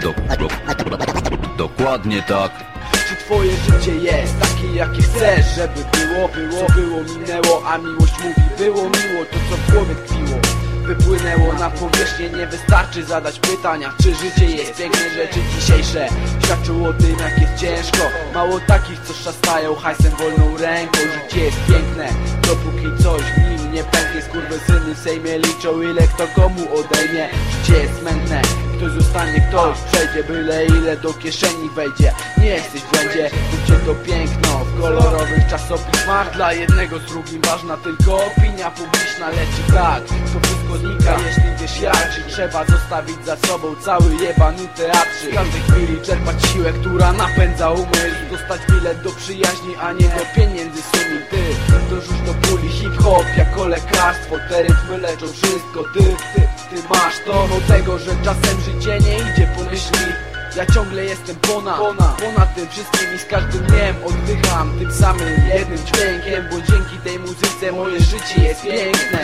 Do, do, dokładnie tak. Czy twoje życie jest takie jakie chcesz Żeby było, było, było, minęło A miłość mówi było miło To co w głowie tkwiło. Wypłynęło na powierzchnię Nie wystarczy zadać pytania. Czy życie jest piękne rzeczy dzisiejsze? Świadczą o tym jak jest ciężko. Mało takich co szastają hajsem wolną ręką. Życie jest piękne Dopóki coś w nim nie pęknie. Skurwysyny w sejmie liczą ile kto komu odejmie. Życie jest mętne Ktoś zostanie, ktoś przejdzie Byle ile do kieszeni wejdzie. Nie jesteś w błędzie, to piękno. W kolorowych czasopismach Dla jednego z drugim ważna tylko opinia publiczna Lecz i tak, to wszystko znika Jeśli wiesz jak, czy trzeba zostawić za sobą Cały jebany teatr? W każdej chwili czerpać siłę, która napędza umysł. Dostać bilet do przyjaźni, a nie do pieniędzy hip-hop jako lekarstwo Te leczą wszystko, ty, ty, ty masz to Mimo tego, że czasem życie nie idzie po myśli. Ja ciągle jestem ponad, ponad, ponad tym wszystkim i z każdym dniem oddycham tym samym jednym dźwiękiem Bo dzięki tej muzyce moje życie jest piękne